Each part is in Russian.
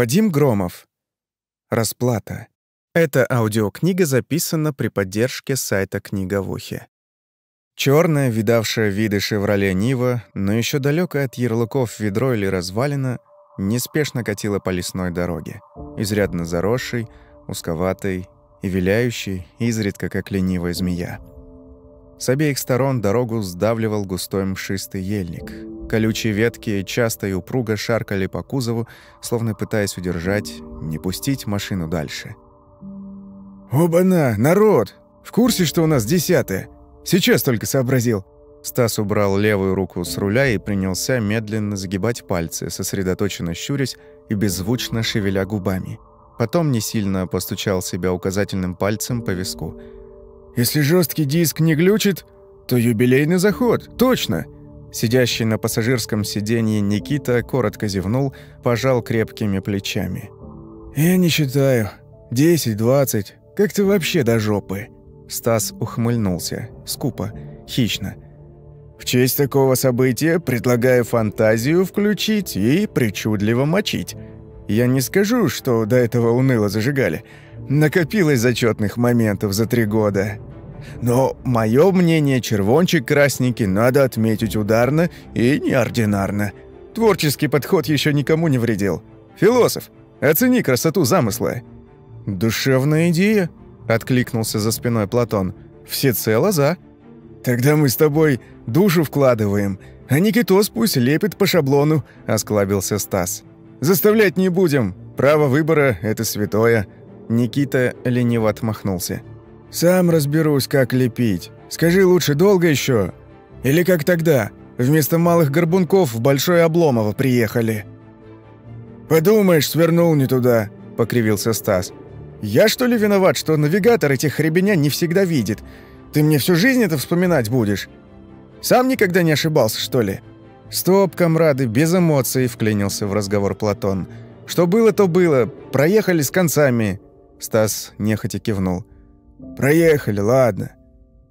Вадим Громов. Расплата. Эта аудиокнига записана при поддержке сайта «Книга в ухе». Чёрная, видавшая виды «Шевроле Нива», но ещё далёкая от ярлыков ведро или развалина, неспешно катила по лесной дороге, изрядно заросшей, узковатой и виляющей, изредка как ленивая змея. С обеих сторон дорогу сдавливал густой мшистый ельник. Колючие ветки часто и упруго шаркали по кузову, словно пытаясь удержать, не пустить машину дальше. «Оба-на, народ! В курсе, что у нас десятое? Сейчас только сообразил!» Стас убрал левую руку с руля и принялся медленно загибать пальцы, сосредоточенно щурясь и беззвучно шевеля губами. Потом не сильно постучал себя указательным пальцем по виску – если жесткий диск не глючит, то юбилейный заход, точно!» Сидящий на пассажирском сиденье Никита коротко зевнул, пожал крепкими плечами. «Я не считаю. Десять, двадцать. Как-то вообще до жопы». Стас ухмыльнулся. Скупо. Хищно. «В честь такого события предлагаю фантазию включить и причудливо мочить. Я не скажу, что до этого уныло зажигали. Накопилось зачетных моментов за три года. Но мое мнение, червончик красненький надо отметить ударно и неординарно. Творческий подход еще никому не вредил. Философ, оцени красоту замысла. «Душевная идея», — откликнулся за спиной Платон. «Всецело за». «Тогда мы с тобой душу вкладываем, а Никитос пусть лепит по шаблону», — осклабился Стас. «Заставлять не будем. Право выбора — это святое». Никита лениво отмахнулся. «Сам разберусь, как лепить. Скажи лучше, долго еще? Или как тогда? Вместо малых горбунков в Большое Обломово приехали». «Подумаешь, свернул не туда», — покривился Стас. «Я что ли виноват, что навигатор этих хребеня не всегда видит? Ты мне всю жизнь это вспоминать будешь? Сам никогда не ошибался, что ли?» «Стоп, комрады, без эмоций», — вклинился в разговор Платон. «Что было, то было. Проехали с концами. Стас нехотя кивнул. «Проехали, ладно.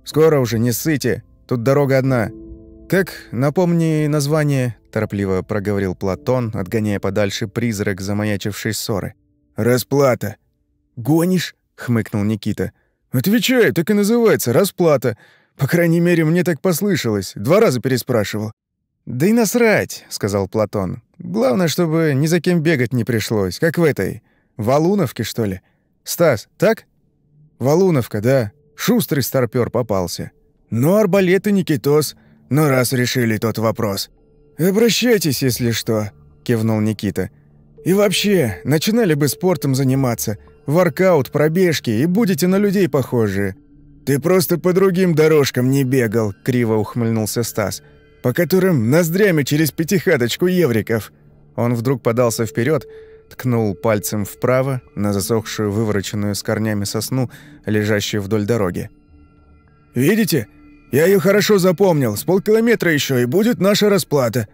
Скоро уже, не ссыте. Тут дорога одна». «Как, напомни название», — торопливо проговорил Платон, отгоняя подальше призрак замаячившей ссоры. «Расплата». «Гонишь?» — хмыкнул Никита. «Отвечаю, так и называется, расплата. По крайней мере, мне так послышалось. Два раза переспрашивал». «Да и насрать», — сказал Платон. «Главное, чтобы ни за кем бегать не пришлось, как в этой. Валуновке, что ли?» «Стас, так?» «Валуновка, да. Шустрый старпёр попался. Ну, арбалет и Никитос. Но раз решили тот вопрос. Обращайтесь, если что», — кивнул Никита. «И вообще, начинали бы спортом заниматься. Воркаут, пробежки, и будете на людей похожи». «Ты просто по другим дорожкам не бегал», — криво ухмыльнулся Стас. «По которым ноздрями через пятихаточку евриков». Он вдруг подался вперед, ткнул пальцем вправо на засохшую, вывороченную с корнями сосну, лежащую вдоль дороги. «Видите? Я ее хорошо запомнил. С полкилометра еще и будет наша расплата».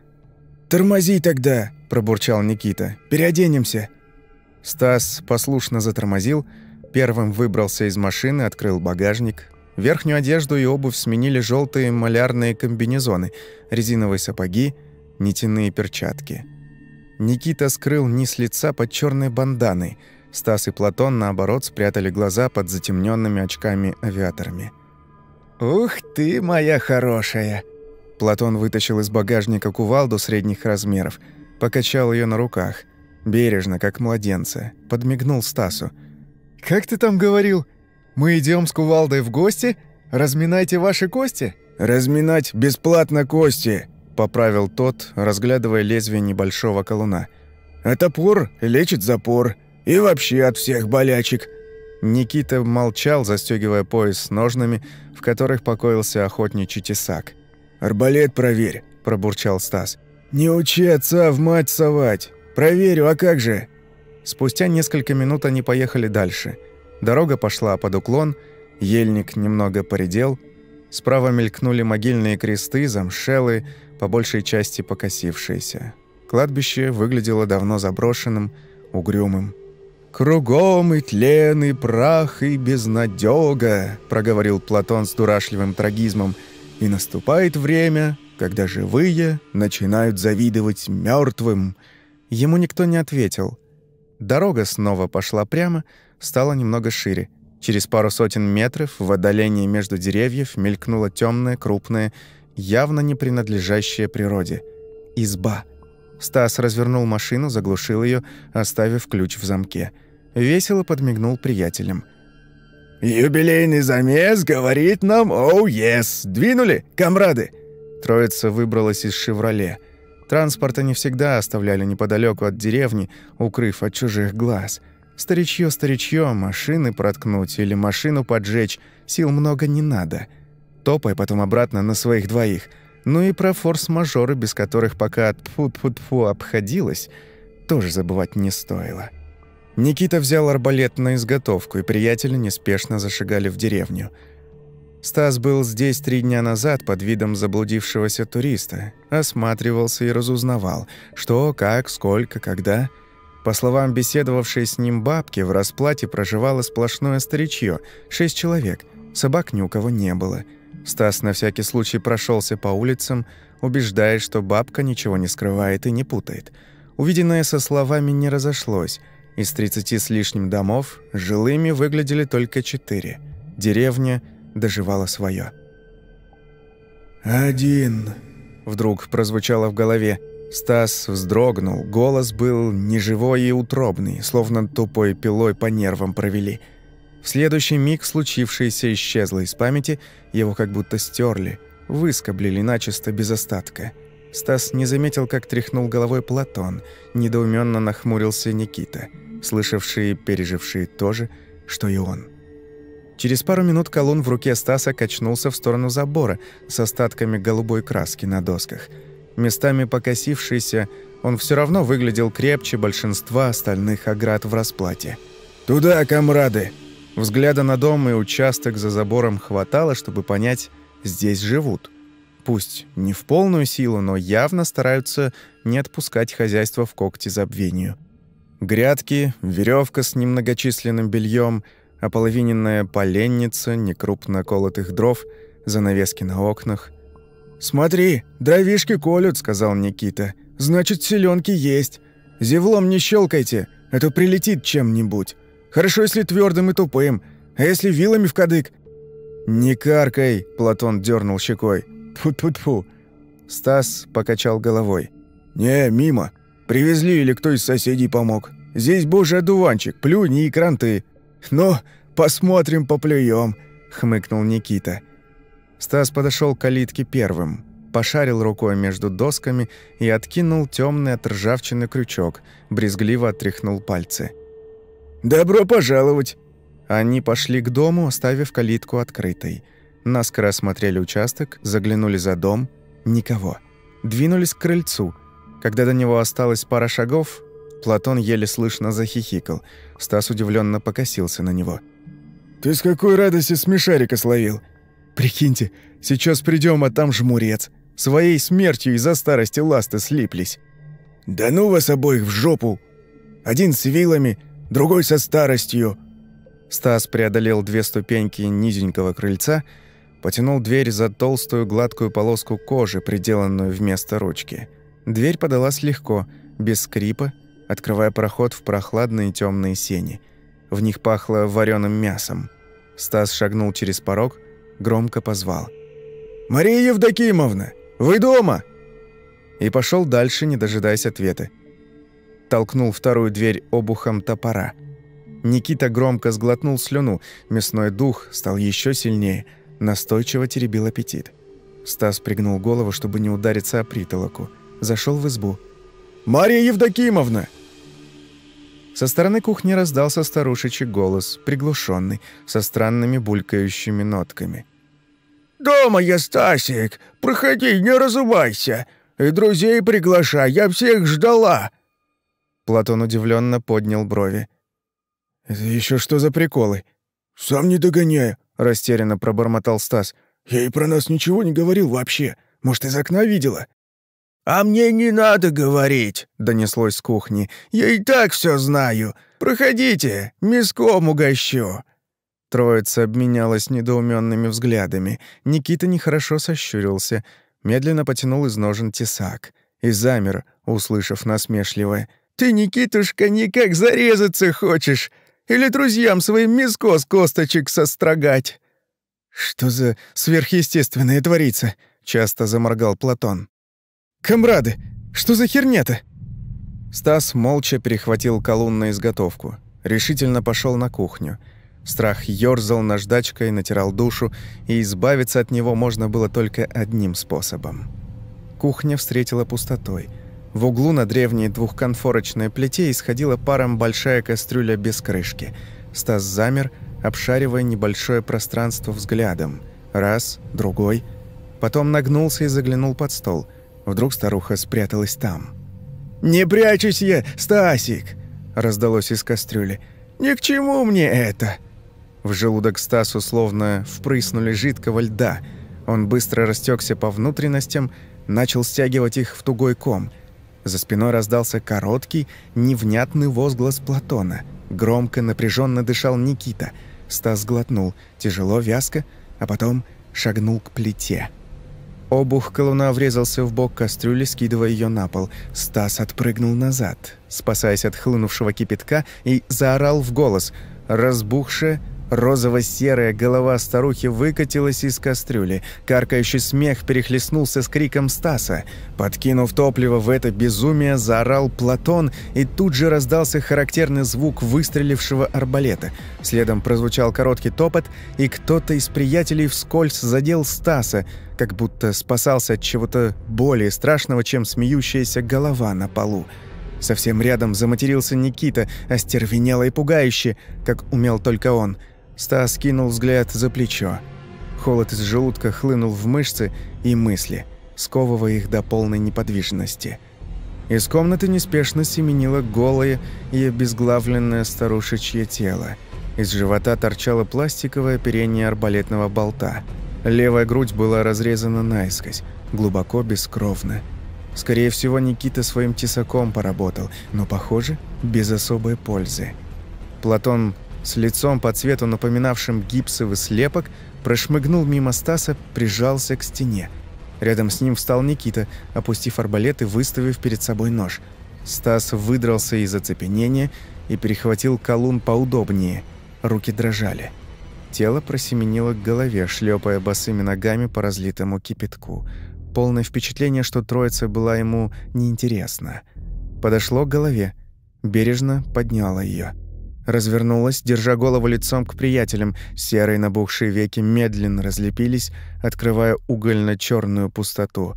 «Тормози тогда», – пробурчал Никита. «Переоденемся». Стас послушно затормозил, первым выбрался из машины, открыл багажник. Верхнюю одежду и обувь сменили желтые малярные комбинезоны, резиновые сапоги, нитяные перчатки – Никита скрыл низ лица под черной банданой. Стас и Платон, наоборот, спрятали глаза под затемненными очками-авиаторами. «Ух ты, моя хорошая!» Платон вытащил из багажника кувалду средних размеров, покачал ее на руках, бережно, как младенца, подмигнул Стасу. «Как ты там говорил? Мы идем с кувалдой в гости? Разминайте ваши кости?» «Разминать бесплатно кости!» — поправил тот, разглядывая лезвие небольшого колуна. «А топор лечит запор. И вообще от всех болячек». Никита молчал, застегивая пояс с ножнами, в которых покоился охотничий тесак. «Арбалет проверь», – пробурчал Стас. «Не учи отца в мать совать. Проверю, а как же?» Спустя несколько минут они поехали дальше. Дорога пошла под уклон, ельник немного поредел, справа мелькнули могильные кресты, замшелые, по большей части покосившееся. Кладбище выглядело давно заброшенным, угрюмым. «Кругом и тлен, и прах, и безнадёга», — проговорил Платон с дурашливым трагизмом. «И наступает время, когда живые начинают завидовать мертвым». Ему никто не ответил. Дорога снова пошла прямо, стала немного шире. Через пару сотен метров в отдалении между деревьев мелькнула темная, крупная, явно не принадлежащая природе. Изба. Стас развернул машину, заглушил ее, оставив ключ в замке. Весело подмигнул приятелям. «Юбилейный замес говорит нам «Оу, oh, ес!» Двинули, комрады?» Троица выбралась из «Шевроле». Транспорта не всегда оставляли неподалеку от деревни, укрыв от чужих глаз. Старичье старичье, машины проткнуть или машину поджечь, сил много не надо. Топай потом обратно на своих двоих. Ну и про форс-мажоры, без которых пока тфу-тфу-тфу обходилось, тоже забывать не стоило. Никита взял арбалет на изготовку, и приятели неспешно зашагали в деревню – Стас был здесь три дня назад под видом заблудившегося туриста, осматривался и разузнавал, что, как, сколько, когда. По словам беседовавшей с ним бабки, в расплате проживало сплошное старичье, шесть человек, собак ни у кого не было. Стас на всякий случай прошелся по улицам, убеждаясь, что бабка ничего не скрывает и не путает. Увиденное со словами не разошлось. Из тридцати с лишним домов жилыми выглядели только четыре. Деревня – доживала свое. «Один», — вдруг прозвучало в голове. Стас вздрогнул, голос был неживой и утробный, словно тупой пилой по нервам провели. В следующий миг случившееся исчезло из памяти, его как будто стерли, выскоблили начисто без остатка. Стас не заметил, как тряхнул головой Платон, недоуменно нахмурился Никита, слышавший и переживший то же, что и он. Через пару минут колун в руке Стаса качнулся в сторону забора с остатками голубой краски на досках. Местами покосившийся, он все равно выглядел крепче большинства остальных оград в расплате. «Туда, комрады!» Взгляда на дом и участок за забором хватало, чтобы понять, здесь живут. Пусть не в полную силу, но явно стараются не отпускать хозяйство в когти забвению. Грядки, веревка с немногочисленным бельем — ополовиненная поленница, некрупно колотых дров, занавески на окнах. «Смотри, дровишки колют», — сказал Никита. «Значит, селенки есть. Зевлом не щелкайте, а то прилетит чем-нибудь. Хорошо, если твердым и тупым, а если вилами в кадык?» «Не каркай», — Платон дернул щекой. «Тьфу-тьфу-тьфу». Стас покачал головой. «Не, мимо. Привезли или кто из соседей помог. Здесь божий одуванчик, плюни и кранты. «Ну, посмотрим, поплюем», — хмыкнул Никита. Стас подошел к калитке первым, пошарил рукой между досками и откинул темный от ржавчины крючок, брезгливо отряхнул пальцы. «Добро пожаловать!» Они пошли к дому, оставив калитку открытой. Наскоро осмотрели участок, заглянули за дом. Никого. Двинулись к крыльцу. Когда до него осталось пара шагов, Платон еле слышно захихикал. Стас удивленно покосился на него. «Ты с какой радости смешарика словил? Прикиньте, сейчас придем, а там жмурец. Своей смертью из-за старости ласты слиплись. Да ну вас обоих в жопу! Один с вилами, другой со старостью!» Стас преодолел две ступеньки низенького крыльца, потянул дверь за толстую гладкую полоску кожи, приделанную вместо ручки. Дверь подалась легко, без скрипа, открывая проход в прохладные темные сени. В них пахло вареным мясом. Стас шагнул через порог, громко позвал. «Мария Евдокимовна, вы дома?» И пошел дальше, не дожидаясь ответа. Толкнул вторую дверь обухом топора. Никита громко сглотнул слюну, мясной дух стал еще сильнее, настойчиво теребил аппетит. Стас пригнул голову, чтобы не удариться о притолоку. Зашел в избу. «Мария Евдокимовна!» Со стороны кухни раздался старушечий голос, приглушенный, со странными булькающими нотками. «Дома я, Стасик! Проходи, не разувайся! И друзей приглашай, я всех ждала!» Платон удивленно поднял брови. «Это еще что за приколы?» «Сам не догоняю», — растерянно пробормотал Стас. «Я и про нас ничего не говорил вообще. Может, из окна видела?» «А мне не надо говорить», — донеслось с кухни. «Я и так все знаю. Проходите, миском угощу». Троица обменялась недоуменными взглядами. Никита нехорошо сощурился, медленно потянул из ножен тесак и замер, услышав насмешливое Ты, Никитушка, никак зарезаться хочешь? Или друзьям своим миско с косточек сострогать?» «Что за сверхъестественное творится?» — часто заморгал Платон. «Камрады, что за херня-то?» Стас молча перехватил колун на изготовку. Решительно пошел на кухню. Страх ёрзал наждачкой, натирал душу, и избавиться от него можно было только одним способом. Кухня встретила пустотой. В углу на древней двухконфорочной плите исходила паром большая кастрюля без крышки. Стас замер, обшаривая небольшое пространство взглядом. Раз, другой. Потом нагнулся и заглянул под стол. Вдруг старуха спряталась там. «Не прячусь я, Стасик!» — раздалось из кастрюли. «Ни к чему мне это!» В желудок Стасу словно впрыснули жидкого льда. Он быстро растекся по внутренностям, начал стягивать их в тугой ком. За спиной раздался короткий, невнятный возглас Платона. Громко, напряженно дышал Никита. Стас глотнул, тяжело, вязко, а потом шагнул к плите. Обух колуна врезался в бок кастрюли, скидывая ее на пол. Стас отпрыгнул назад, спасаясь от хлынувшего кипятка, и заорал в голос. Разбухшая, Розово-серая голова старухи выкатилась из кастрюли. Каркающий смех перехлестнулся с криком Стаса. Подкинув топливо в это безумие, заорал Платон, и тут же раздался характерный звук выстрелившего арбалета. Следом прозвучал короткий топот, и кто-то из приятелей вскользь задел Стаса, как будто спасался от чего-то более страшного, чем смеющаяся голова на полу. Совсем рядом заматерился Никита, остервенело и пугающе, как умел только он – Стас кинул взгляд за плечо. Холод из желудка хлынул в мышцы и мысли, сковывая их до полной неподвижности. Из комнаты неспешно семенило голое и обезглавленное старушечье тело. Из живота торчало пластиковое оперение арбалетного болта. Левая грудь была разрезана наискось, глубоко бескровно. Скорее всего, Никита своим тесаком поработал, но, похоже, без особой пользы. Платон с лицом по цвету напоминавшим гипсовый слепок, прошмыгнул мимо Стаса, прижался к стене. Рядом с ним встал Никита, опустив арбалет и выставив перед собой нож. Стас выдрался из оцепенения и перехватил колун поудобнее. Руки дрожали. Тело просеменило к голове, шлепая босыми ногами по разлитому кипятку. Полное впечатление, что троица была ему неинтересна. Подошло к голове, бережно подняло ее развернулась, держа голову лицом к приятелям. Серые набухшие веки медленно разлепились, открывая угольно черную пустоту.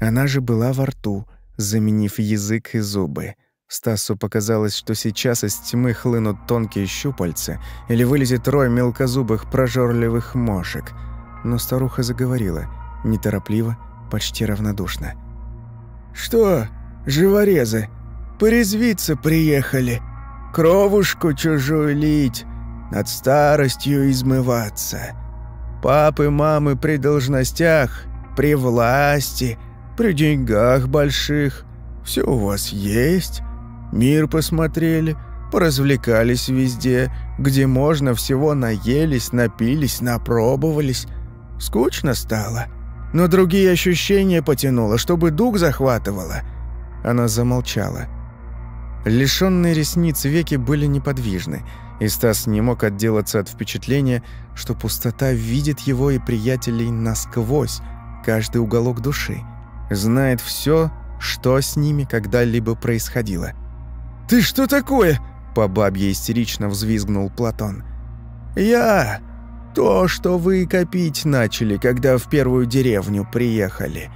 Она же была во рту, заменив язык и зубы. Стасу показалось, что сейчас из тьмы хлынут тонкие щупальца или вылезет рой мелкозубых прожорливых мошек. Но старуха заговорила, неторопливо, почти равнодушно. «Что, живорезы, порезвиться приехали?» Кровушку чужую лить, над старостью измываться. Папы, мамы при должностях, при власти, при деньгах больших. Все у вас есть. Мир посмотрели, поразвлекались везде, где можно всего наелись, напились, напробовались. Скучно стало, но другие ощущения потянуло, чтобы дух захватывало. Она замолчала. Лишенные ресниц веки были неподвижны, и Стас не мог отделаться от впечатления, что пустота видит его и приятелей насквозь, каждый уголок души, знает все, что с ними когда-либо происходило. «Ты что такое?» – по бабье истерично взвизгнул Платон. «Я то, что вы копить начали, когда в первую деревню приехали.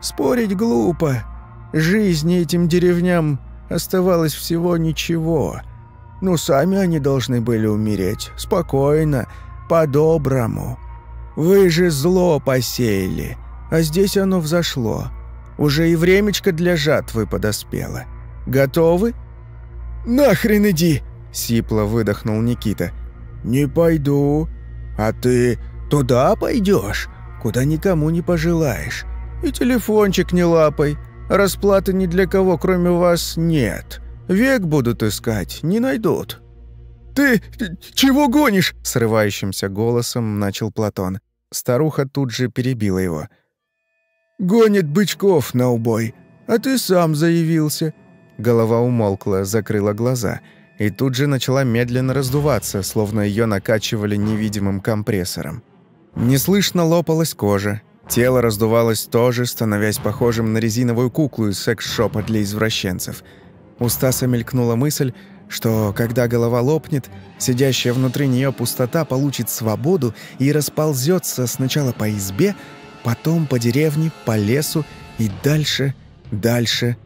Спорить глупо. Жизнь этим деревням Оставалось всего ничего. Ну, сами они должны были умереть. Спокойно, по-доброму. Вы же зло посеяли, а здесь оно взошло. Уже и времечко для жатвы подоспело. Готовы?» «Нахрен иди!» — сипло выдохнул Никита. «Не пойду. А ты туда пойдешь, куда никому не пожелаешь. И телефончик не лапай. Расплаты ни для кого, кроме вас, нет. Век будут искать, не найдут». «Ты чего гонишь?» — срывающимся голосом начал Платон. Старуха тут же перебила его. «Гонит бычков на убой, а ты сам заявился. Голова умолкла, закрыла глаза и тут же начала медленно раздуваться, словно ее накачивали невидимым компрессором. Неслышно лопалась кожа, тело раздувалось тоже, становясь похожим на резиновую куклу из секс-шопа для извращенцев. У Стаса мелькнула мысль, что когда голова лопнет, сидящая внутри нее пустота получит свободу и расползется сначала по избе, потом по деревне, по лесу и дальше, дальше.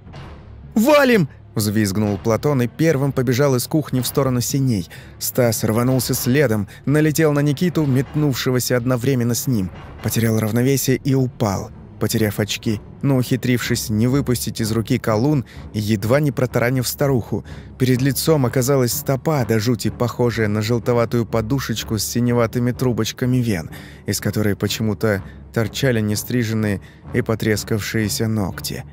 «Валим!» — взвизгнул Платон и первым побежал из кухни в сторону синей. Стас рванулся следом, налетел на Никиту, метнувшегося одновременно с ним, потерял равновесие и упал — потеряв очки, но ухитрившись не выпустить из руки колун едва не протаранив старуху. Перед лицом оказалась стопа до жути, похожая на желтоватую подушечку с синеватыми трубочками вен, из которой почему-то торчали нестриженные и потрескавшиеся ногти.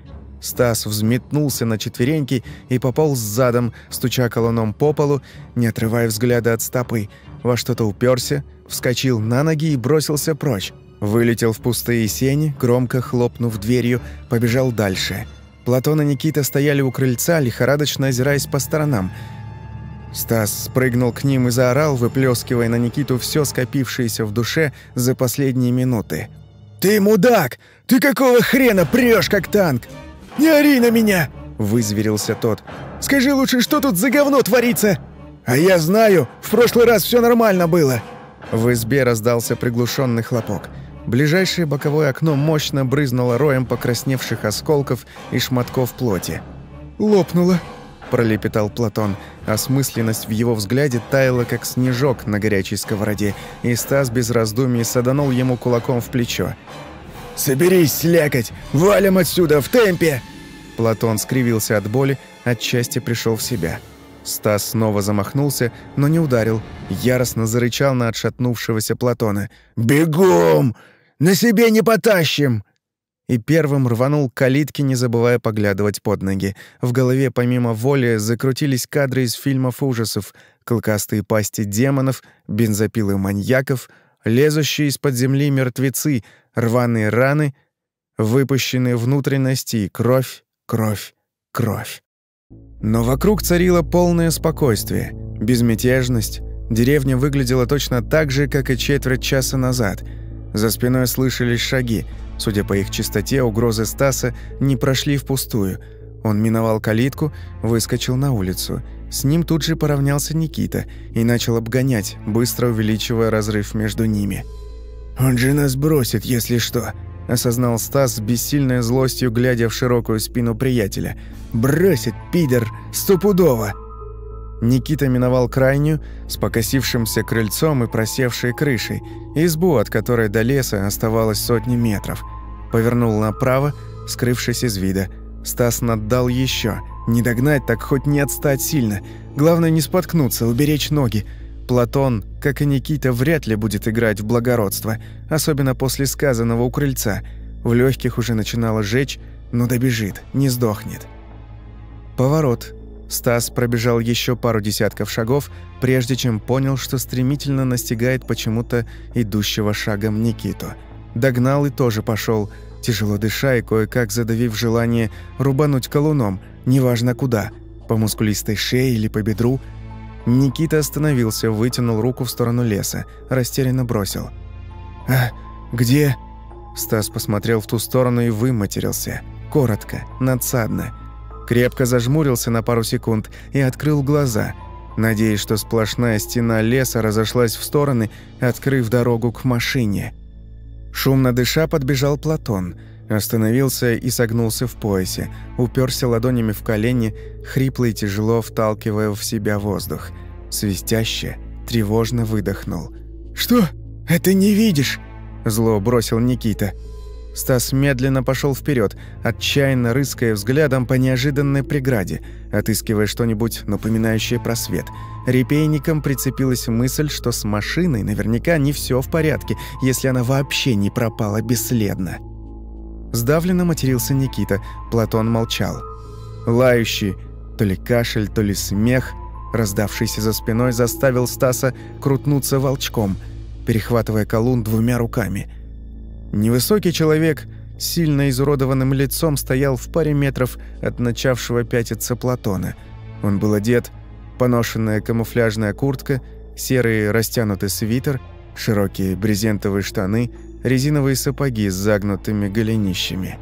Стас взметнулся на четвереньки и пополз задом, стуча колоном по полу, не отрывая взгляда от стопы, во что-то уперся, вскочил на ноги и бросился прочь. Вылетел в пустые сени, громко хлопнув дверью, побежал дальше. Платон и Никита стояли у крыльца, лихорадочно озираясь по сторонам. Стас спрыгнул к ним и заорал, выплескивая на Никиту все скопившееся в душе за последние минуты. «Ты мудак! Ты какого хрена прешь как танк? Не ори на меня!» – вызверился тот. «Скажи лучше, что тут за говно творится?» «А я знаю, в прошлый раз все нормально было!» В избе раздался приглушенный хлопок – Ближайшее боковое окно мощно брызнуло роем покрасневших осколков и шматков плоти. «Лопнуло», – пролепетал Платон. Осмысленность в его взгляде таяла, как снежок на горячей сковороде, и Стас без раздумий саданул ему кулаком в плечо. «Соберись, слякоть! Валим отсюда, в темпе!» Платон скривился от боли, отчасти пришел в себя. Стас снова замахнулся, но не ударил. Яростно зарычал на отшатнувшегося Платона. «Бегом! На себе не потащим!» И первым рванул к калитке, не забывая поглядывать под ноги. В голове помимо воли закрутились кадры из фильмов ужасов, клыкастые пасти демонов, бензопилы маньяков, лезущие из-под земли мертвецы, рваные раны, выпущенные внутренности кровь, кровь, кровь. Но вокруг царило полное спокойствие, безмятежность. Деревня выглядела точно так же, как и четверть часа назад — за спиной слышались шаги. Судя по их чистоте, угрозы Стаса не прошли впустую. Он миновал калитку, выскочил на улицу. С ним тут же поравнялся Никита и начал обгонять, быстро увеличивая разрыв между ними. «Он же нас бросит, если что», – осознал Стас с бессильной злостью, глядя в широкую спину приятеля. «Бросит, пидор, стопудово!» Никита миновал крайнюю, с покосившимся крыльцом и просевшей крышей, избу, от которой до леса оставалось сотни метров. Повернул направо, скрывшись из вида. Стас наддал еще. Не догнать, так хоть не отстать сильно. Главное не споткнуться, уберечь ноги. Платон, как и Никита, вряд ли будет играть в благородство, особенно после сказанного у крыльца. В легких уже начинало жечь, но добежит, не сдохнет. Поворот. Стас пробежал еще пару десятков шагов, прежде чем понял, что стремительно настигает почему-то идущего шагом Никиту. Догнал и тоже пошел, тяжело дыша и кое-как задавив желание рубануть колуном, неважно куда, по мускулистой шее или по бедру. Никита остановился, вытянул руку в сторону леса, растерянно бросил. «А, где?» Стас посмотрел в ту сторону и выматерился. Коротко, надсадно – крепко зажмурился на пару секунд и открыл глаза, надеясь, что сплошная стена леса разошлась в стороны, открыв дорогу к машине. Шумно дыша подбежал Платон, остановился и согнулся в поясе, уперся ладонями в колени, хрипло и тяжело вталкивая в себя воздух. Свистяще, тревожно выдохнул. «Что? Это не видишь?» Зло бросил Никита. Стас медленно пошел вперед, отчаянно рыская взглядом по неожиданной преграде, отыскивая что-нибудь напоминающее просвет. Репейником прицепилась мысль, что с машиной наверняка не все в порядке, если она вообще не пропала бесследно. Сдавленно матерился Никита, Платон молчал. Лающий, то ли кашель, то ли смех, раздавшийся за спиной, заставил Стаса крутнуться волчком, перехватывая колун двумя руками – Невысокий человек сильно изуродованным лицом стоял в паре метров от начавшего пятиться Платона. Он был одет, поношенная камуфляжная куртка, серый растянутый свитер, широкие брезентовые штаны, резиновые сапоги с загнутыми голенищами.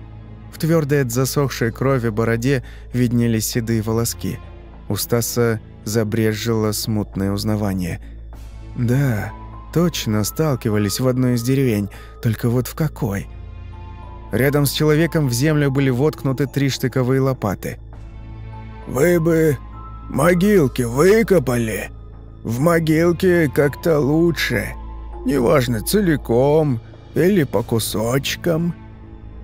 В твердой от засохшей крови бороде виднелись седые волоски. У Стаса забрежило смутное узнавание. «Да, точно сталкивались в одной из деревень, только вот в какой?» Рядом с человеком в землю были воткнуты три штыковые лопаты. «Вы бы могилки выкопали. В могилке как-то лучше. Неважно, целиком или по кусочкам».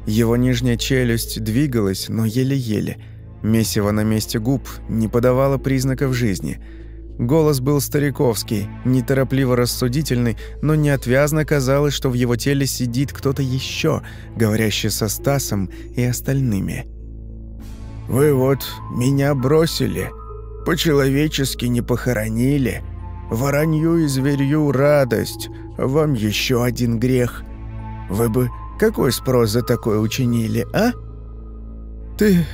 Его нижняя челюсть двигалась, но еле-еле. Месиво на месте губ не подавало признаков жизни – Голос был стариковский, неторопливо рассудительный, но неотвязно казалось, что в его теле сидит кто-то еще, говорящий со Стасом и остальными. «Вы вот меня бросили, по-человечески не похоронили. Воронью и зверью радость, вам еще один грех. Вы бы какой спрос за такое учинили, а?» «Ты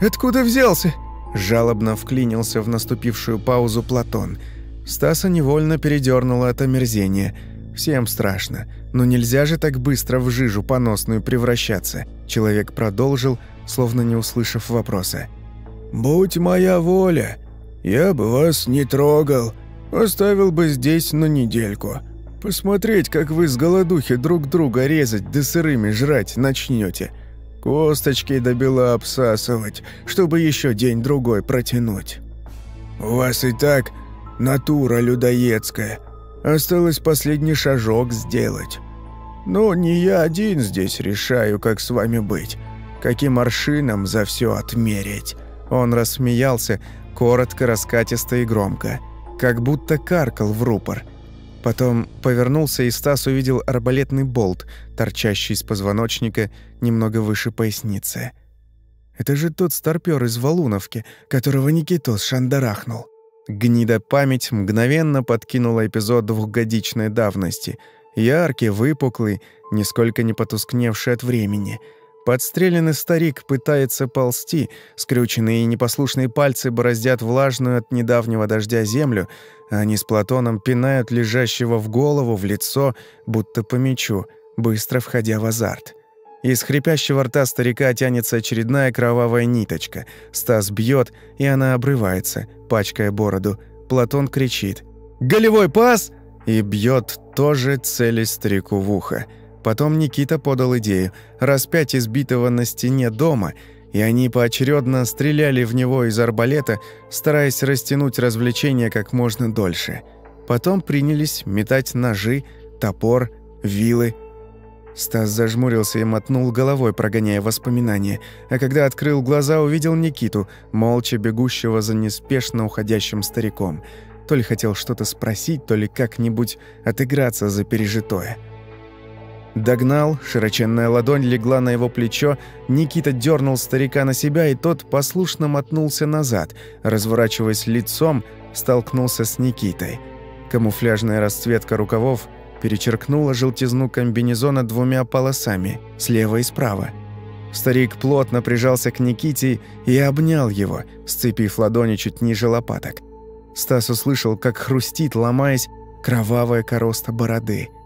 откуда взялся?» Жалобно вклинился в наступившую паузу Платон. Стаса невольно передернуло от омерзения. Всем страшно, но нельзя же так быстро в жижу поносную превращаться. Человек продолжил, словно не услышав вопроса. «Будь моя воля, я бы вас не трогал, оставил бы здесь на недельку. Посмотреть, как вы с голодухи друг друга резать да сырыми жрать начнете. Косточки до бела обсасывать, чтобы еще день-другой протянуть. У вас и так натура людоедская. Осталось последний шажок сделать. Но не я один здесь решаю, как с вами быть. Каким аршином за все отмерить. Он рассмеялся, коротко, раскатисто и громко, как будто каркал в рупор – Потом повернулся, и Стас увидел арбалетный болт, торчащий из позвоночника немного выше поясницы. Это же тот старпёр из Валуновки, которого Никитос шандарахнул. Гнида память мгновенно подкинула эпизод двухгодичной давности. Яркий, выпуклый, нисколько не потускневший от времени — Подстреленный старик пытается ползти, скрюченные и непослушные пальцы бороздят влажную от недавнего дождя землю, а они с Платоном пинают лежащего в голову, в лицо, будто по мячу, быстро входя в азарт. Из хрипящего рта старика тянется очередная кровавая ниточка. Стас бьет, и она обрывается, пачкая бороду. Платон кричит «Голевой пас!» и бьет тоже целясь старику в ухо. Потом Никита подал идею распять избитого на стене дома, и они поочередно стреляли в него из арбалета, стараясь растянуть развлечение как можно дольше. Потом принялись метать ножи, топор, вилы. Стас зажмурился и мотнул головой, прогоняя воспоминания, а когда открыл глаза, увидел Никиту, молча бегущего за неспешно уходящим стариком. То ли хотел что-то спросить, то ли как-нибудь отыграться за пережитое. Догнал, широченная ладонь легла на его плечо, Никита дернул старика на себя, и тот послушно мотнулся назад, разворачиваясь лицом, столкнулся с Никитой. Камуфляжная расцветка рукавов перечеркнула желтизну комбинезона двумя полосами, слева и справа. Старик плотно прижался к Никите и обнял его, сцепив ладони чуть ниже лопаток. Стас услышал, как хрустит, ломаясь, кровавая короста бороды –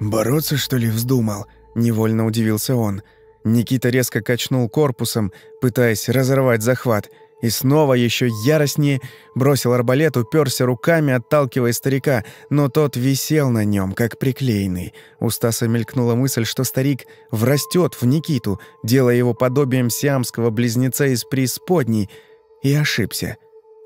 «Бороться, что ли, вздумал?» – невольно удивился он. Никита резко качнул корпусом, пытаясь разорвать захват, и снова еще яростнее бросил арбалет, уперся руками, отталкивая старика, но тот висел на нем, как приклеенный. У Стаса мелькнула мысль, что старик врастет в Никиту, делая его подобием сиамского близнеца из преисподней, и ошибся.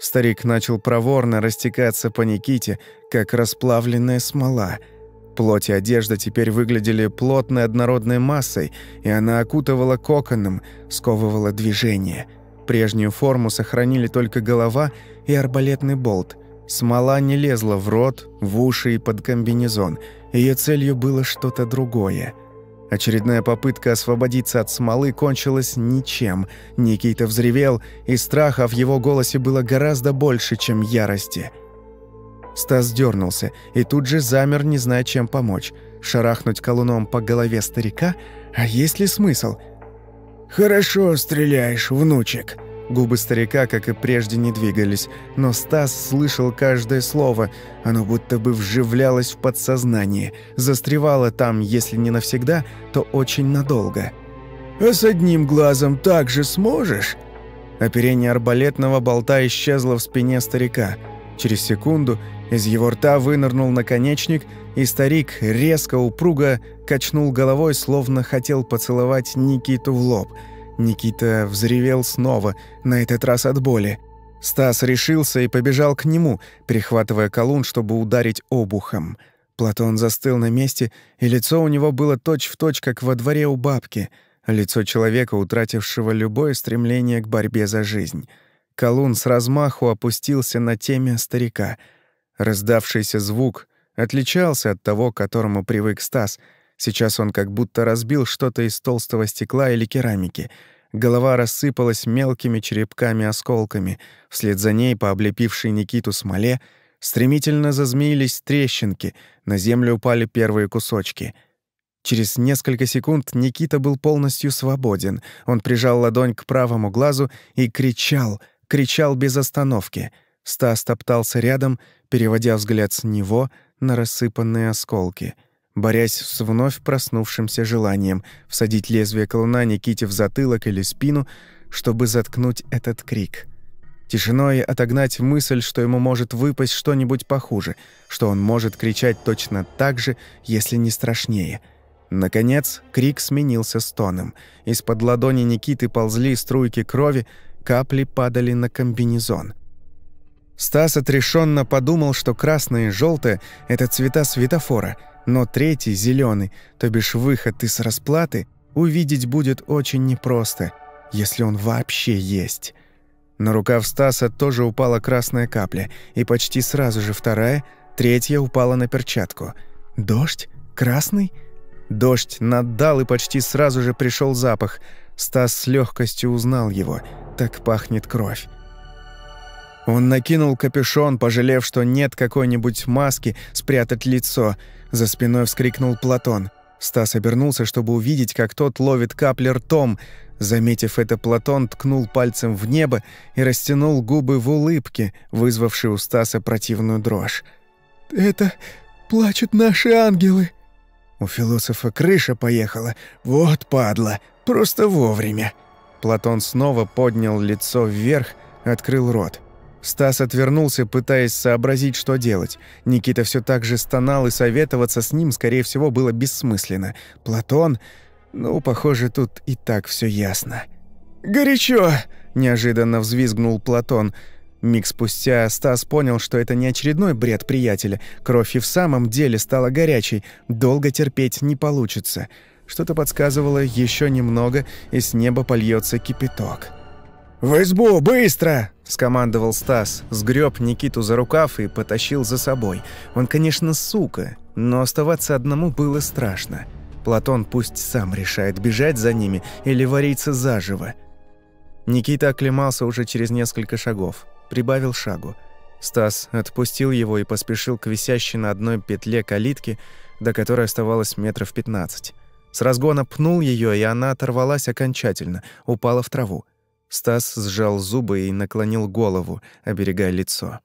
Старик начал проворно растекаться по Никите, как расплавленная смола — Плоть и одежда теперь выглядели плотной однородной массой, и она окутывала коконом, сковывала движение. Прежнюю форму сохранили только голова и арбалетный болт. Смола не лезла в рот, в уши и под комбинезон. Ее целью было что-то другое. Очередная попытка освободиться от смолы кончилась ничем. Никита взревел, и страха в его голосе было гораздо больше, чем ярости – Стас дернулся и тут же замер, не зная, чем помочь. Шарахнуть колуном по голове старика? А есть ли смысл? «Хорошо стреляешь, внучек», Губы старика, как и прежде, не двигались, но Стас слышал каждое слово. Оно будто бы вживлялось в подсознание, застревало там, если не навсегда, то очень надолго. «А с одним глазом так же сможешь?» Оперение арбалетного болта исчезло в спине старика. Через секунду из его рта вынырнул наконечник, и старик резко упруго качнул головой, словно хотел поцеловать Никиту в лоб – Никита взревел снова, на этот раз от боли. Стас решился и побежал к нему, перехватывая колун, чтобы ударить обухом. Платон застыл на месте, и лицо у него было точь-в-точь, точь, как во дворе у бабки, лицо человека, утратившего любое стремление к борьбе за жизнь. Колун с размаху опустился на теме старика. Раздавшийся звук отличался от того, к которому привык Стас — Сейчас он как будто разбил что-то из толстого стекла или керамики. Голова рассыпалась мелкими черепками-осколками. Вслед за ней, по облепившей Никиту смоле, стремительно зазмеились трещинки, на землю упали первые кусочки. Через несколько секунд Никита был полностью свободен. Он прижал ладонь к правому глазу и кричал, кричал без остановки. Стас топтался рядом, переводя взгляд с него на рассыпанные осколки — борясь с вновь проснувшимся желанием всадить лезвие колуна Никите в затылок или спину, чтобы заткнуть этот крик. Тишиной отогнать мысль, что ему может выпасть что-нибудь похуже, что он может кричать точно так же, если не страшнее. Наконец, крик сменился стоном. Из-под ладони Никиты ползли струйки крови, капли падали на комбинезон. Стас отрешенно подумал, что красное и желтое — это цвета светофора — но третий, зеленый, то бишь выход из расплаты, увидеть будет очень непросто, если он вообще есть. На рукав Стаса тоже упала красная капля, и почти сразу же вторая, третья упала на перчатку. Дождь? Красный? Дождь наддал, и почти сразу же пришел запах. Стас с легкостью узнал его. Так пахнет кровь. Он накинул капюшон, пожалев, что нет какой-нибудь маски спрятать лицо. За спиной вскрикнул Платон. Стас обернулся, чтобы увидеть, как тот ловит капли ртом. Заметив это, Платон ткнул пальцем в небо и растянул губы в улыбке, вызвавшей у Стаса противную дрожь. «Это плачут наши ангелы!» У философа крыша поехала. Вот падла, просто вовремя. Платон снова поднял лицо вверх, открыл рот. Стас отвернулся, пытаясь сообразить, что делать. Никита все так же стонал, и советоваться с ним, скорее всего, было бессмысленно. Платон... Ну, похоже, тут и так все ясно. «Горячо!» – неожиданно взвизгнул Платон. Миг спустя Стас понял, что это не очередной бред приятеля. Кровь и в самом деле стала горячей. Долго терпеть не получится. Что-то подсказывало еще немного, и с неба польется кипяток. «В избу, быстро!» — скомандовал Стас, сгреб Никиту за рукав и потащил за собой. Он, конечно, сука, но оставаться одному было страшно. Платон пусть сам решает, бежать за ними или вариться заживо. Никита оклемался уже через несколько шагов, прибавил шагу. Стас отпустил его и поспешил к висящей на одной петле калитке, до которой оставалось метров пятнадцать. С разгона пнул ее, и она оторвалась окончательно, упала в траву. Стас сжал зубы и наклонил голову, оберегая лицо.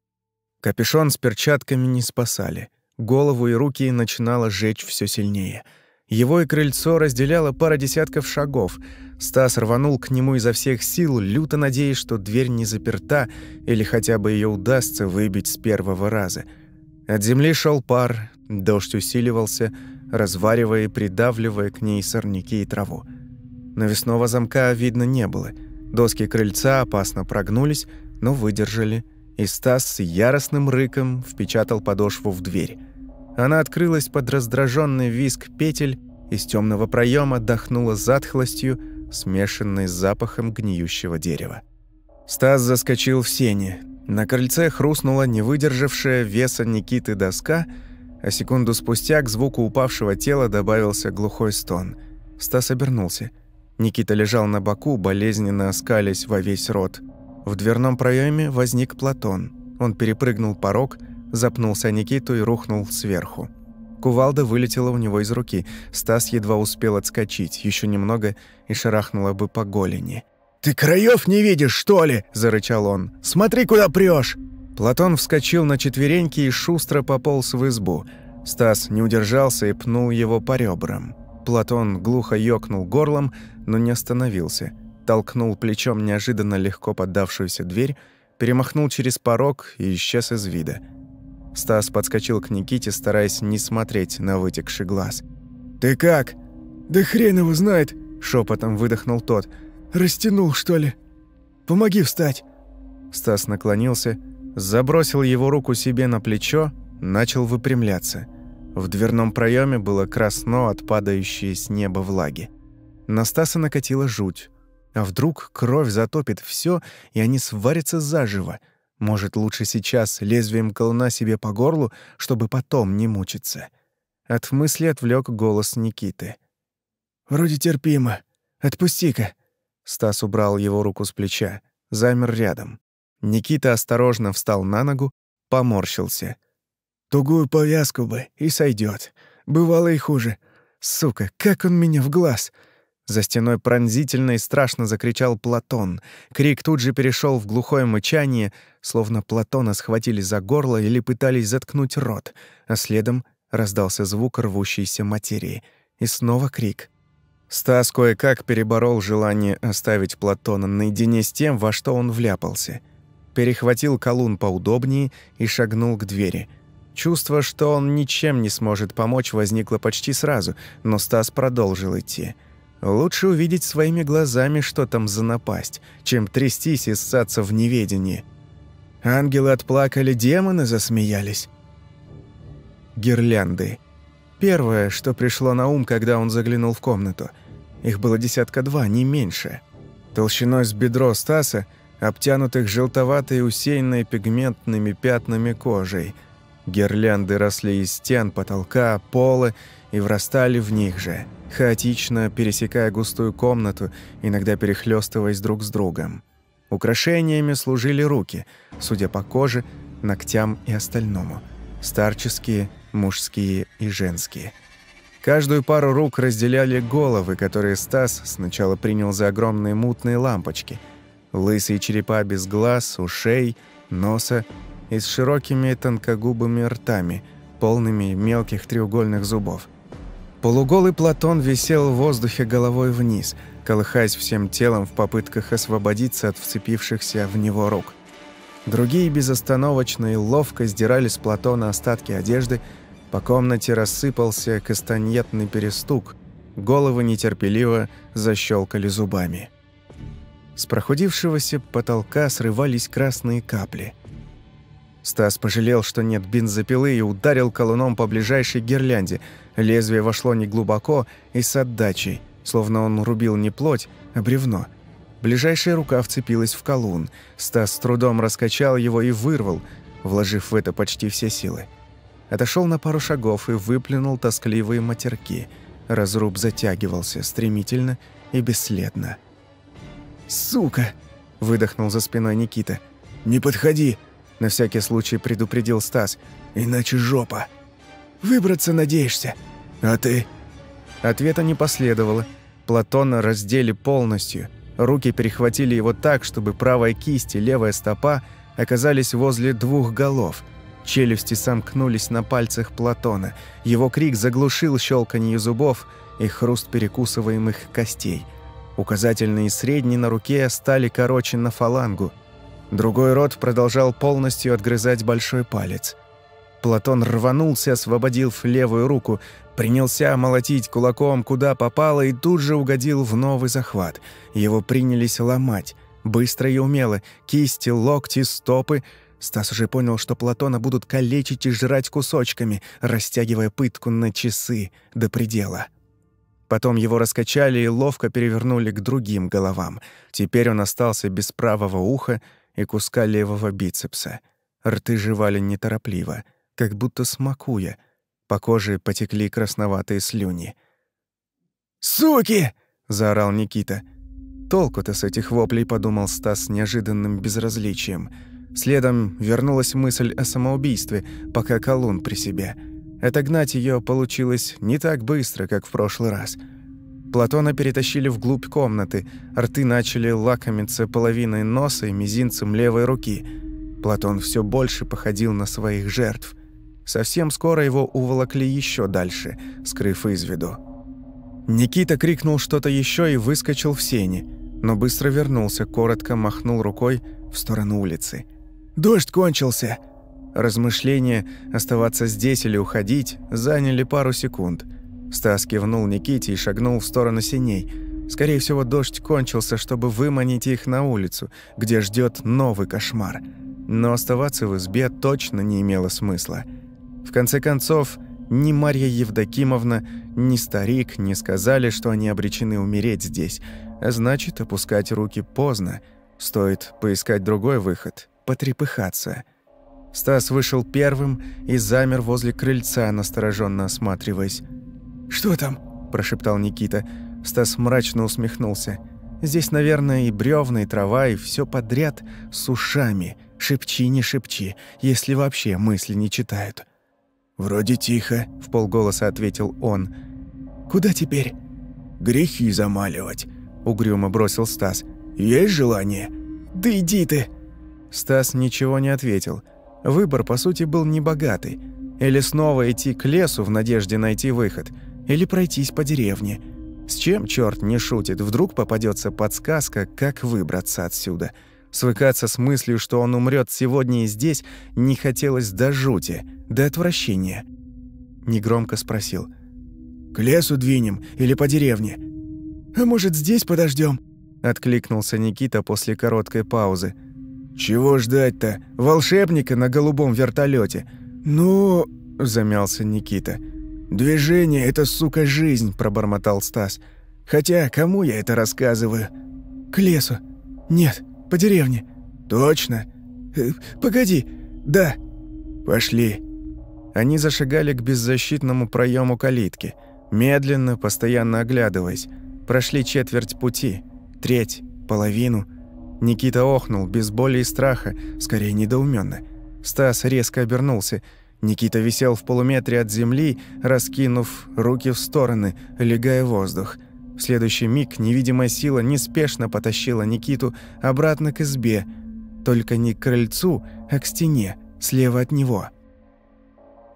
Капюшон с перчатками не спасали. Голову и руки начинало жечь все сильнее. Его и крыльцо разделяло пара десятков шагов. Стас рванул к нему изо всех сил, люто надеясь, что дверь не заперта или хотя бы ее удастся выбить с первого раза. От земли шел пар, дождь усиливался, разваривая и придавливая к ней сорняки и траву. Навесного замка видно не было — Доски крыльца опасно прогнулись, но выдержали, и Стас с яростным рыком впечатал подошву в дверь. Она открылась под раздраженный визг петель, из темного проема отдохнула затхлостью, смешанной с запахом гниющего дерева. Стас заскочил в сене. На крыльце хрустнула не выдержавшая веса Никиты доска, а секунду спустя к звуку упавшего тела добавился глухой стон. Стас обернулся – Никита лежал на боку, болезненно оскалясь во весь рот. В дверном проеме возник Платон. Он перепрыгнул порог, запнулся Никиту и рухнул сверху. Кувалда вылетела у него из руки. Стас едва успел отскочить, еще немного и шарахнула бы по голени. «Ты краев не видишь, что ли?» – зарычал он. «Смотри, куда прешь!» Платон вскочил на четвереньки и шустро пополз в избу. Стас не удержался и пнул его по ребрам. Платон глухо ёкнул горлом, но не остановился. Толкнул плечом неожиданно легко поддавшуюся дверь, перемахнул через порог и исчез из вида. Стас подскочил к Никите, стараясь не смотреть на вытекший глаз. «Ты как?» «Да хрен его знает!» – шепотом выдохнул тот. «Растянул, что ли? Помоги встать!» Стас наклонился, забросил его руку себе на плечо, начал выпрямляться. В дверном проеме было красно от падающей с неба влаги. На Стаса накатила жуть. А вдруг кровь затопит все, и они сварятся заживо? Может, лучше сейчас лезвием колуна себе по горлу, чтобы потом не мучиться? От мысли отвлек голос Никиты. «Вроде терпимо. Отпусти-ка». Стас убрал его руку с плеча, замер рядом. Никита осторожно встал на ногу, поморщился. «Тугую повязку бы, и сойдет. Бывало и хуже. Сука, как он меня в глаз!» За стеной пронзительно и страшно закричал Платон. Крик тут же перешел в глухое мычание, словно Платона схватили за горло или пытались заткнуть рот, а следом раздался звук рвущейся материи. И снова крик. Стас кое-как переборол желание оставить Платона наедине с тем, во что он вляпался. Перехватил колун поудобнее и шагнул к двери. Чувство, что он ничем не сможет помочь, возникло почти сразу, но Стас продолжил идти — Лучше увидеть своими глазами, что там за напасть, чем трястись и ссаться в неведении. Ангелы отплакали, демоны засмеялись. Гирлянды. Первое, что пришло на ум, когда он заглянул в комнату. Их было десятка два, не меньше. Толщиной с бедро Стаса, обтянутых желтоватой усеянной пигментными пятнами кожей. Гирлянды росли из стен, потолка, пола и врастали в них же – хаотично пересекая густую комнату, иногда перехлёстываясь друг с другом. Украшениями служили руки, судя по коже, ногтям и остальному. Старческие, мужские и женские. Каждую пару рук разделяли головы, которые Стас сначала принял за огромные мутные лампочки. Лысые черепа без глаз, ушей, носа и с широкими тонкогубыми ртами, полными мелких треугольных зубов. Полуголый Платон висел в воздухе головой вниз, колыхаясь всем телом в попытках освободиться от вцепившихся в него рук. Другие безостановочно и ловко сдирали с Платона остатки одежды, по комнате рассыпался кастаньетный перестук, головы нетерпеливо защелкали зубами. С прохудившегося потолка срывались красные капли. Стас пожалел, что нет бензопилы, и ударил колуном по ближайшей гирлянде. Лезвие вошло неглубоко и с отдачей, словно он рубил не плоть, а бревно. Ближайшая рука вцепилась в колун. Стас с трудом раскачал его и вырвал, вложив в это почти все силы. Отошел на пару шагов и выплюнул тоскливые матерки. Разруб затягивался стремительно и бесследно. «Сука!» – выдохнул за спиной Никита. «Не подходи!» На всякий случай предупредил Стас. «Иначе жопа». «Выбраться надеешься? А ты?» Ответа не последовало. Платона раздели полностью. Руки перехватили его так, чтобы правая кисть и левая стопа оказались возле двух голов. Челюсти сомкнулись на пальцах Платона. Его крик заглушил щелканье зубов и хруст перекусываемых костей. Указательные и средние на руке стали короче на фалангу – Другой рот продолжал полностью отгрызать большой палец. Платон рванулся, освободив левую руку, принялся молотить кулаком, куда попало, и тут же угодил в новый захват. Его принялись ломать. Быстро и умело. Кисти, локти, стопы. Стас уже понял, что Платона будут калечить и жрать кусочками, растягивая пытку на часы до предела. Потом его раскачали и ловко перевернули к другим головам. Теперь он остался без правого уха, и куска левого бицепса. Рты жевали неторопливо, как будто смакуя. По коже потекли красноватые слюни. «Суки!» — заорал Никита. Толку-то с этих воплей, подумал Стас с неожиданным безразличием. Следом вернулась мысль о самоубийстве, пока колун при себе. Отогнать ее получилось не так быстро, как в прошлый раз. Платона перетащили вглубь комнаты, рты начали лакомиться половиной носа и мизинцем левой руки. Платон все больше походил на своих жертв. Совсем скоро его уволокли еще дальше, скрыв из виду. Никита крикнул что-то еще и выскочил в сени, но быстро вернулся, коротко махнул рукой в сторону улицы. «Дождь кончился!» Размышления, оставаться здесь или уходить, заняли пару секунд. Стас кивнул Никите и шагнул в сторону синей. Скорее всего, дождь кончился, чтобы выманить их на улицу, где ждет новый кошмар. Но оставаться в избе точно не имело смысла. В конце концов, ни Марья Евдокимовна, ни старик не сказали, что они обречены умереть здесь, а значит, опускать руки поздно. Стоит поискать другой выход, потрепыхаться – Стас вышел первым и замер возле крыльца, настороженно осматриваясь. «Что там?» – прошептал Никита. Стас мрачно усмехнулся. «Здесь, наверное, и бревна, и трава, и все подряд с ушами. Шепчи, не шепчи, если вообще мысли не читают». «Вроде тихо», – в полголоса ответил он. «Куда теперь?» «Грехи замаливать», – угрюмо бросил Стас. «Есть желание?» «Да иди ты!» Стас ничего не ответил – Выбор, по сути, был небогатый. Или снова идти к лесу в надежде найти выход, или пройтись по деревне. С чем черт не шутит, вдруг попадется подсказка, как выбраться отсюда. Свыкаться с мыслью, что он умрет сегодня и здесь, не хотелось до жути, до отвращения. Негромко спросил. «К лесу двинем или по деревне?» «А может, здесь подождем? Откликнулся Никита после короткой паузы. «Чего ждать-то? Волшебника на голубом вертолете. «Ну...» – замялся Никита. «Движение – это, сука, жизнь», – пробормотал Стас. «Хотя, кому я это рассказываю?» «К лесу. Нет, по деревне». «Точно?» э, «Погоди. Да». «Пошли». Они зашагали к беззащитному проему калитки, медленно, постоянно оглядываясь. Прошли четверть пути, треть, половину – Никита охнул, без боли и страха, скорее недоуменно. Стас резко обернулся. Никита висел в полуметре от земли, раскинув руки в стороны, легая воздух. В следующий миг невидимая сила неспешно потащила Никиту обратно к избе, только не к крыльцу, а к стене, слева от него.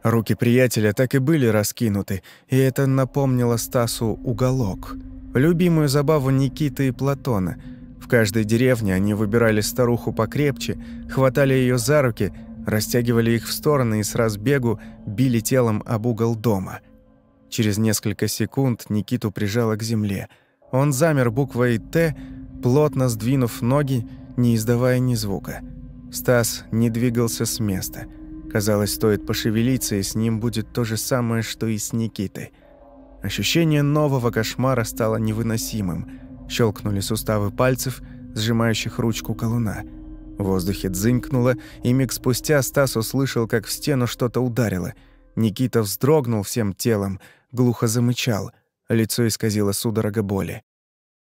Руки приятеля так и были раскинуты, и это напомнило Стасу уголок. Любимую забаву Никиты и Платона – в каждой деревне они выбирали старуху покрепче, хватали ее за руки, растягивали их в стороны и с разбегу били телом об угол дома. Через несколько секунд Никиту прижало к земле. Он замер буквой «Т», плотно сдвинув ноги, не издавая ни звука. Стас не двигался с места. Казалось, стоит пошевелиться, и с ним будет то же самое, что и с Никитой. Ощущение нового кошмара стало невыносимым – Щелкнули суставы пальцев, сжимающих ручку колуна. В воздухе дзынькнуло, и миг спустя Стас услышал, как в стену что-то ударило. Никита вздрогнул всем телом, глухо замычал. Лицо исказило судорога боли.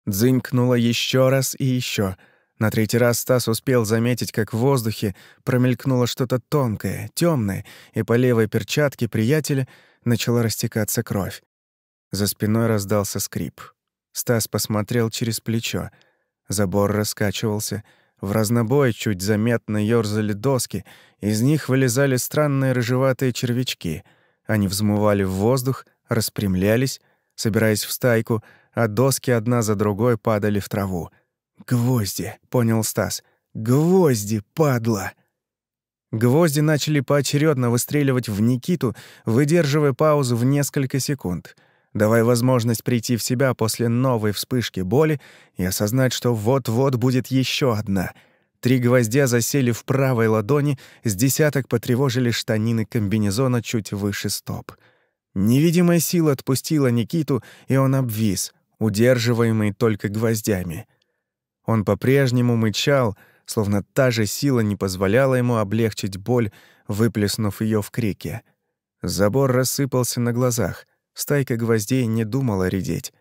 Дзынькнуло еще раз и еще. На третий раз Стас успел заметить, как в воздухе промелькнуло что-то тонкое, темное, и по левой перчатке приятеля начала растекаться кровь. За спиной раздался скрип. Стас посмотрел через плечо. Забор раскачивался. В разнобой чуть заметно ёрзали доски. Из них вылезали странные рыжеватые червячки. Они взмывали в воздух, распрямлялись, собираясь в стайку, а доски одна за другой падали в траву. «Гвозди», — понял Стас. «Гвозди, падла!» Гвозди начали поочередно выстреливать в Никиту, выдерживая паузу в несколько секунд — давая возможность прийти в себя после новой вспышки боли и осознать, что вот-вот будет еще одна. Три гвоздя засели в правой ладони, с десяток потревожили штанины комбинезона чуть выше стоп. Невидимая сила отпустила Никиту, и он обвис, удерживаемый только гвоздями. Он по-прежнему мычал, словно та же сила не позволяла ему облегчить боль, выплеснув ее в крике. Забор рассыпался на глазах — Стайка гвоздей не думала редеть.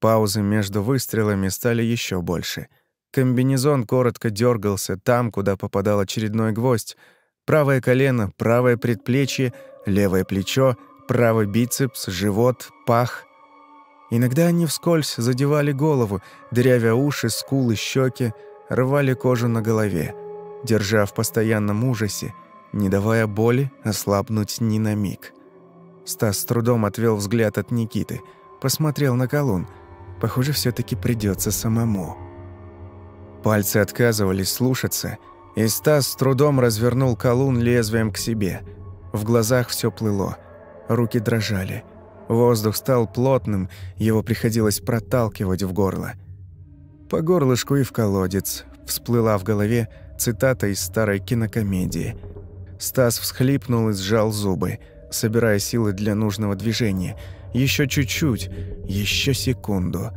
Паузы между выстрелами стали еще больше. Комбинезон коротко дергался там, куда попадал очередной гвоздь. Правое колено, правое предплечье, левое плечо, правый бицепс, живот, пах. Иногда они вскользь задевали голову, дырявя уши, скулы, щеки, рвали кожу на голове, держа в постоянном ужасе, не давая боли ослабнуть ни на миг. Стас с трудом отвел взгляд от Никиты, посмотрел на колун. Похоже, все таки придется самому. Пальцы отказывались слушаться, и Стас с трудом развернул колун лезвием к себе. В глазах все плыло, руки дрожали. Воздух стал плотным, его приходилось проталкивать в горло. По горлышку и в колодец всплыла в голове цитата из старой кинокомедии. Стас всхлипнул и сжал зубы, собирая силы для нужного движения. Еще чуть-чуть, еще секунду.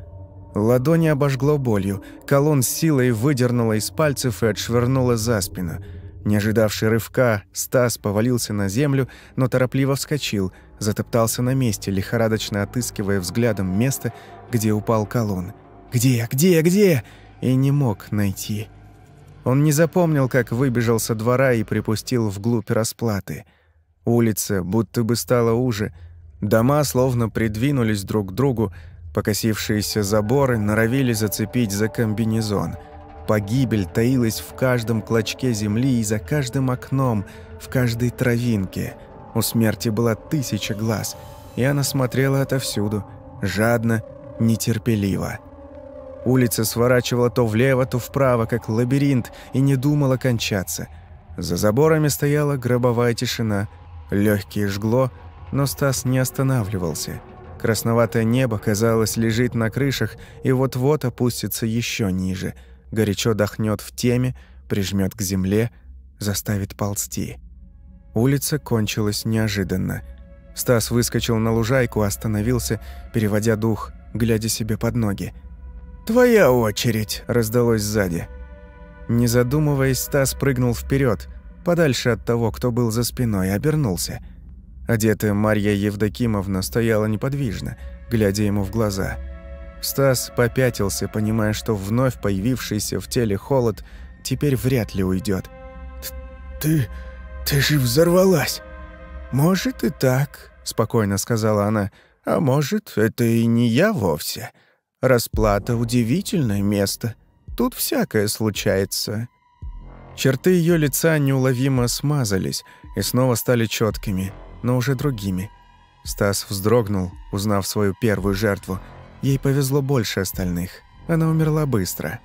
Ладони обожгло болью, колонн с силой выдернула из пальцев и отшвырнула за спину. Не ожидавший рывка, Стас повалился на землю, но торопливо вскочил, затоптался на месте, лихорадочно отыскивая взглядом место, где упал колонн. «Где? Где? Где?» И не мог найти. Он не запомнил, как выбежал со двора и припустил вглубь расплаты. Улица будто бы стала уже. Дома словно придвинулись друг к другу, покосившиеся заборы норовили зацепить за комбинезон. Погибель таилась в каждом клочке земли и за каждым окном, в каждой травинке. У смерти была тысяча глаз, и она смотрела отовсюду, жадно, нетерпеливо. Улица сворачивала то влево, то вправо, как лабиринт, и не думала кончаться. За заборами стояла гробовая тишина. Легкие жгло, но Стас не останавливался. Красноватое небо, казалось, лежит на крышах и вот-вот опустится еще ниже. Горячо дохнет в теме, прижмет к земле, заставит ползти. Улица кончилась неожиданно. Стас выскочил на лужайку, остановился, переводя дух, глядя себе под ноги. «Твоя очередь!» – раздалось сзади. Не задумываясь, Стас прыгнул вперед, подальше от того, кто был за спиной, обернулся. Одетая Марья Евдокимовна стояла неподвижно, глядя ему в глаза. Стас попятился, понимая, что вновь появившийся в теле холод теперь вряд ли уйдет. «Ты... ты же взорвалась!» «Может и так», – спокойно сказала она. «А может, это и не я вовсе». Расплата — удивительное место. Тут всякое случается». Черты ее лица неуловимо смазались и снова стали четкими, но уже другими. Стас вздрогнул, узнав свою первую жертву. Ей повезло больше остальных. Она умерла быстро.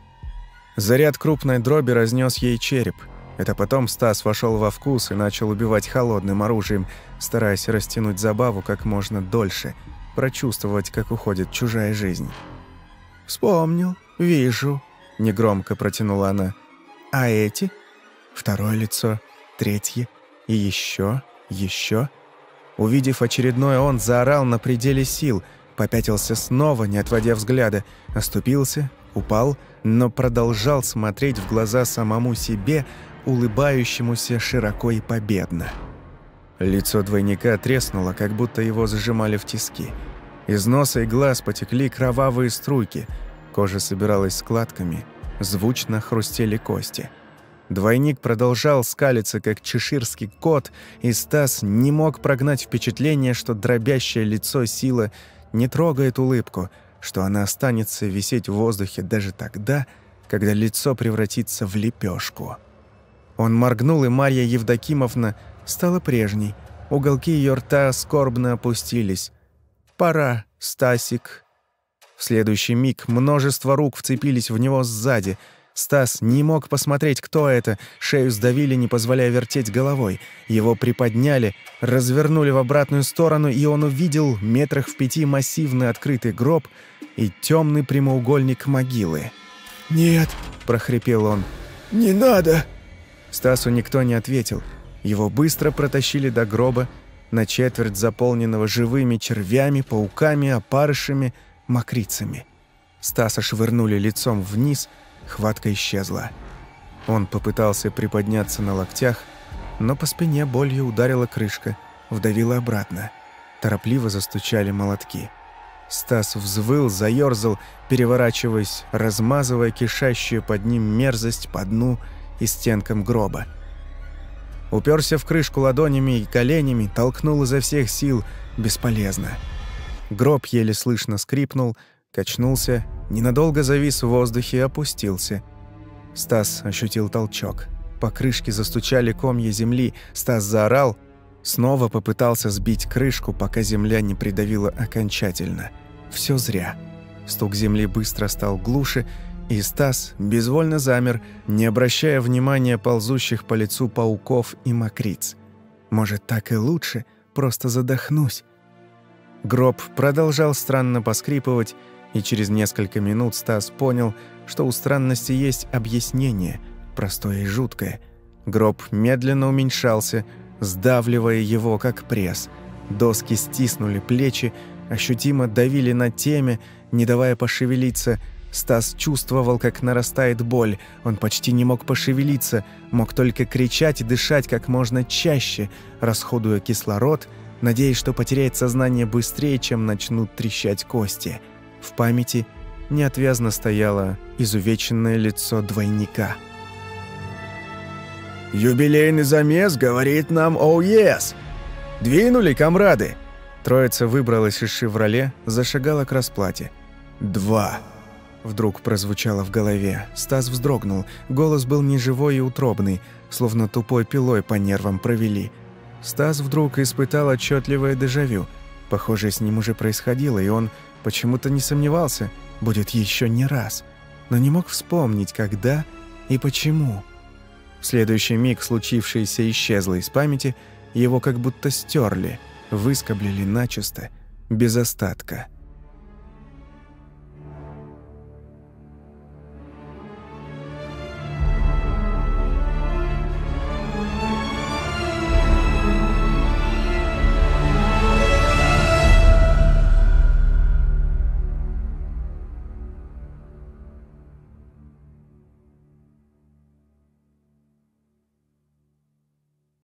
Заряд крупной дроби разнес ей череп. Это потом Стас вошел во вкус и начал убивать холодным оружием, стараясь растянуть забаву как можно дольше, прочувствовать, как уходит чужая жизнь. «Вспомнил, вижу», — негромко протянула она. «А эти?» Второе лицо, третье и еще, еще. Увидев очередное, он заорал на пределе сил, попятился снова, не отводя взгляда, оступился, упал, но продолжал смотреть в глаза самому себе, улыбающемуся широко и победно. Лицо двойника треснуло, как будто его зажимали в тиски. Из носа и глаз потекли кровавые струйки. Кожа собиралась складками, звучно хрустели кости. Двойник продолжал скалиться, как чеширский кот, и Стас не мог прогнать впечатление, что дробящее лицо сила не трогает улыбку, что она останется висеть в воздухе даже тогда, когда лицо превратится в лепешку. Он моргнул, и Марья Евдокимовна стала прежней. Уголки ее рта скорбно опустились. «Пора, Стасик». В следующий миг множество рук вцепились в него сзади. Стас не мог посмотреть, кто это. Шею сдавили, не позволяя вертеть головой. Его приподняли, развернули в обратную сторону, и он увидел метрах в пяти массивный открытый гроб и темный прямоугольник могилы. «Нет», — прохрипел он. «Не надо!» Стасу никто не ответил. Его быстро протащили до гроба, на четверть заполненного живыми червями, пауками, опарышами, мокрицами. Стаса швырнули лицом вниз, хватка исчезла. Он попытался приподняться на локтях, но по спине болью ударила крышка, вдавила обратно. Торопливо застучали молотки. Стас взвыл, заёрзал, переворачиваясь, размазывая кишащую под ним мерзость по дну и стенкам гроба. Уперся в крышку ладонями и коленями, толкнул изо всех сил. Бесполезно. Гроб еле слышно скрипнул, качнулся, ненадолго завис в воздухе и опустился. Стас ощутил толчок. По крышке застучали комья земли. Стас заорал, снова попытался сбить крышку, пока земля не придавила окончательно. Все зря. Стук земли быстро стал глуше, и Стас безвольно замер, не обращая внимания ползущих по лицу пауков и мокриц. «Может, так и лучше? Просто задохнусь». Гроб продолжал странно поскрипывать, и через несколько минут Стас понял, что у странности есть объяснение, простое и жуткое. Гроб медленно уменьшался, сдавливая его, как пресс. Доски стиснули плечи, ощутимо давили на теме, не давая пошевелиться. Стас чувствовал, как нарастает боль. Он почти не мог пошевелиться, мог только кричать и дышать как можно чаще, расходуя кислород, надеясь, что потеряет сознание быстрее, чем начнут трещать кости. В памяти неотвязно стояло изувеченное лицо двойника. «Юбилейный замес говорит нам «Оу, yes!» «Двинули, комрады!» Троица выбралась из «Шевроле», зашагала к расплате. «Два!» Вдруг прозвучало в голове. Стас вздрогнул. Голос был неживой и утробный, словно тупой пилой по нервам провели. Стас вдруг испытал отчетливое дежавю. Похоже, с ним уже происходило, и он почему-то не сомневался, будет еще не раз. Но не мог вспомнить, когда и почему. В следующий миг случившееся исчезло из памяти, его как будто стерли, выскоблили начисто, без остатка.